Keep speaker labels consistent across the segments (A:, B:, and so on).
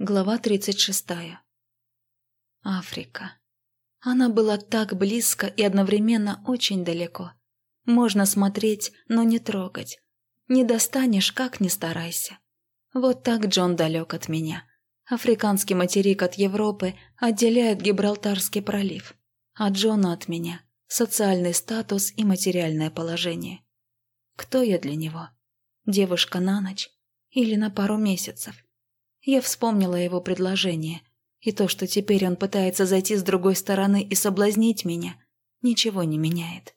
A: Глава 36. Африка. Она была так близко и одновременно очень далеко. Можно смотреть, но не трогать. Не достанешь, как ни старайся. Вот так Джон далек от меня. Африканский материк от Европы отделяет Гибралтарский пролив. А Джона от меня – социальный статус и материальное положение. Кто я для него? Девушка на ночь? Или на пару месяцев? Я вспомнила его предложение, и то, что теперь он пытается зайти с другой стороны и соблазнить меня, ничего не меняет.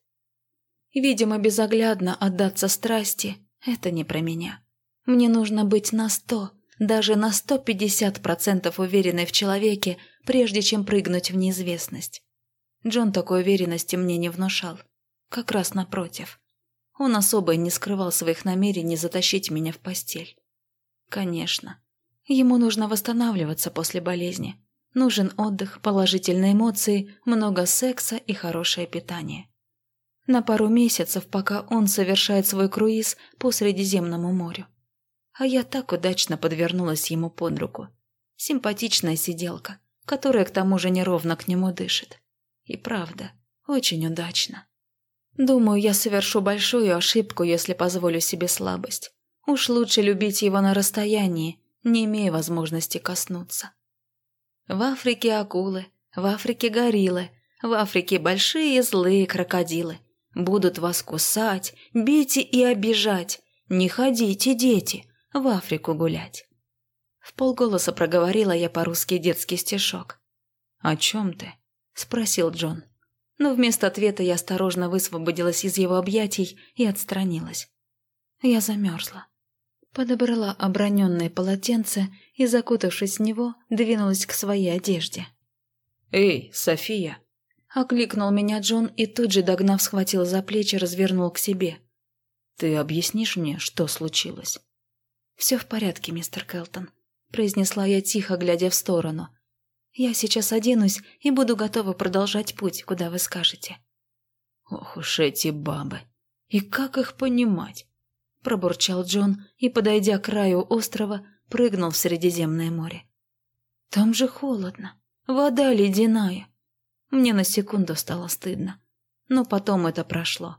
A: Видимо, безоглядно отдаться страсти – это не про меня. Мне нужно быть на сто, даже на сто пятьдесят процентов уверенной в человеке, прежде чем прыгнуть в неизвестность. Джон такой уверенности мне не внушал. Как раз напротив. Он особо не скрывал своих намерений затащить меня в постель. Конечно, Ему нужно восстанавливаться после болезни. Нужен отдых, положительные эмоции, много секса и хорошее питание. На пару месяцев, пока он совершает свой круиз по Средиземному морю. А я так удачно подвернулась ему под руку. Симпатичная сиделка, которая к тому же неровно к нему дышит. И правда, очень удачно. Думаю, я совершу большую ошибку, если позволю себе слабость. Уж лучше любить его на расстоянии, не имея возможности коснуться. В Африке акулы, в Африке гориллы, в Африке большие злые крокодилы. Будут вас кусать, бить и обижать. Не ходите, дети, в Африку гулять. В полголоса проговорила я по-русски детский стишок. «О чем ты?» – спросил Джон. Но вместо ответа я осторожно высвободилась из его объятий и отстранилась. Я замерзла. Подобрала оброненное полотенце и, закутавшись в него, двинулась к своей одежде.
B: «Эй, София!»
A: Окликнул меня Джон и тут же, догнав, схватил за плечи, развернул к себе.
B: «Ты объяснишь мне, что случилось?»
A: «Все в порядке, мистер Келтон», – произнесла я тихо, глядя в сторону. «Я сейчас оденусь и буду готова продолжать путь, куда вы скажете».
B: «Ох уж эти бабы! И как их понимать?
A: – пробурчал Джон и, подойдя к краю острова, прыгнул в Средиземное море. «Там же холодно, вода ледяная». Мне на секунду стало стыдно, но потом это прошло.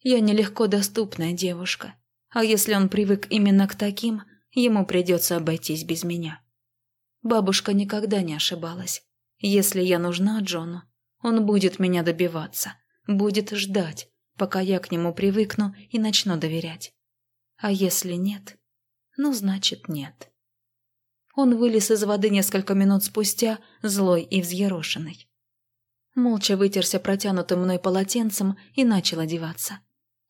A: Я нелегко доступная девушка, а если он привык именно к таким, ему придется обойтись без меня. Бабушка никогда не ошибалась. Если я нужна Джону, он будет меня добиваться, будет ждать, пока я к нему привыкну и начну доверять. А если нет? Ну, значит, нет. Он вылез из воды несколько минут спустя, злой и взъерошенный. Молча вытерся протянутым мной полотенцем и начал одеваться.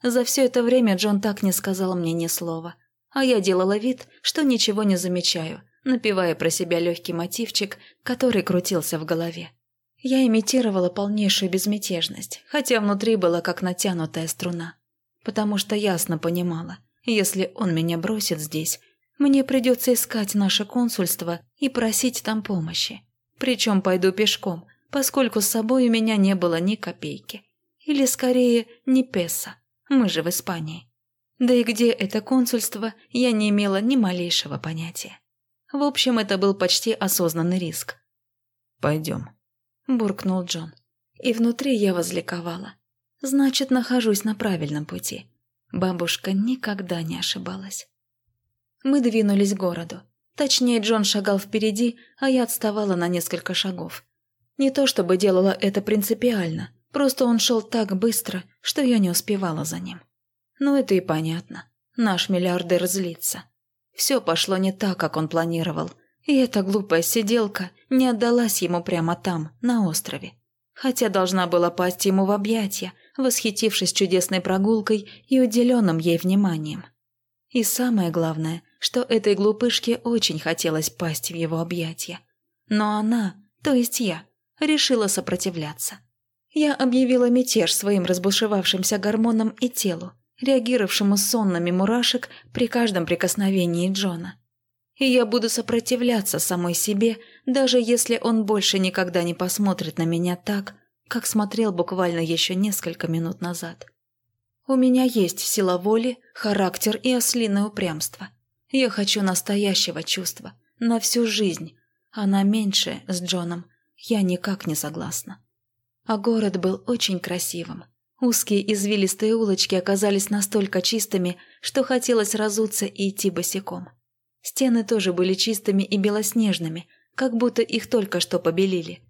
A: За все это время Джон так не сказал мне ни слова, а я делала вид, что ничего не замечаю, напевая про себя легкий мотивчик, который крутился в голове. Я имитировала полнейшую безмятежность, хотя внутри была как натянутая струна, потому что ясно понимала – если он меня бросит здесь, мне придется искать наше консульство и просить там помощи. Причем пойду пешком, поскольку с собой у меня не было ни копейки. Или скорее, ни песа. Мы же в Испании. Да и где это консульство, я не имела ни малейшего понятия. В общем, это был почти осознанный риск.
B: «Пойдем», – буркнул Джон.
A: И внутри я возликовала. Значит, нахожусь на правильном пути. Бабушка никогда не ошибалась. Мы двинулись к городу. Точнее, Джон шагал впереди, а я отставала на несколько шагов. Не то чтобы делала это принципиально, просто он шел так быстро, что я не успевала за ним. Ну это и понятно. Наш миллиардер злится. Все пошло не так, как он планировал, и эта глупая сиделка не отдалась ему прямо там, на острове. Хотя должна была пасть ему в объятия, восхитившись чудесной прогулкой и уделенным ей вниманием. И самое главное, что этой глупышке очень хотелось пасть в его объятия. Но она, то есть я, решила сопротивляться. Я объявила мятеж своим разбушевавшимся гормонам и телу, реагировавшему сонными мурашек при каждом прикосновении Джона. И я буду сопротивляться самой себе, даже если он больше никогда не посмотрит на меня так, как смотрел буквально еще несколько минут назад. У меня есть сила воли, характер и ослиное упрямство. Я хочу настоящего чувства, на всю жизнь, а на меньшее с Джоном я никак не согласна. А город был очень красивым. Узкие извилистые улочки оказались настолько чистыми, что хотелось разуться и идти босиком. Стены тоже были чистыми и белоснежными, как будто их только что побелили.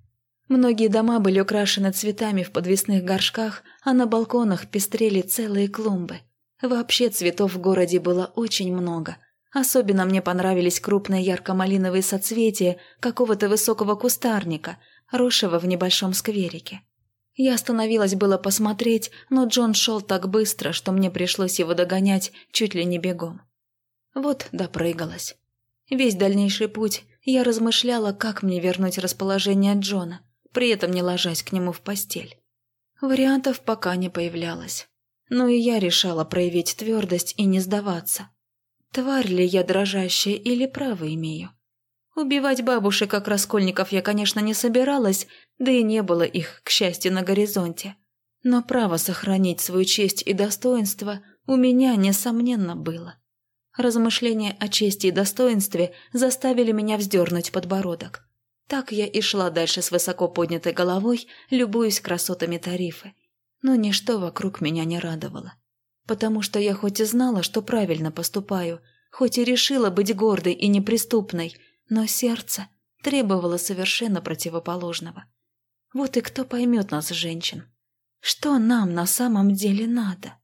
A: Многие дома были украшены цветами в подвесных горшках, а на балконах пестрели целые клумбы. Вообще цветов в городе было очень много. Особенно мне понравились крупные ярко-малиновые соцветия какого-то высокого кустарника, росшего в небольшом скверике. Я остановилась было посмотреть, но Джон шел так быстро, что мне пришлось его догонять чуть ли не бегом. Вот допрыгалась. Весь дальнейший путь я размышляла, как мне вернуть расположение Джона, при этом не ложась к нему в постель. Вариантов пока не появлялось. Но и я решала проявить твердость и не сдаваться. Тварь ли я дрожащая или право имею? Убивать бабушек, как раскольников, я, конечно, не собиралась, да и не было их, к счастью, на горизонте. Но право сохранить свою честь и достоинство у меня, несомненно, было. Размышления о чести и достоинстве заставили меня вздернуть подбородок. Так я и шла дальше с высоко поднятой головой, любуясь красотами тарифы. Но ничто вокруг меня не радовало. Потому что я хоть и знала, что правильно поступаю, хоть и решила быть гордой и неприступной – но сердце требовало совершенно противоположного. Вот и кто поймет нас, женщин? Что нам на самом деле надо?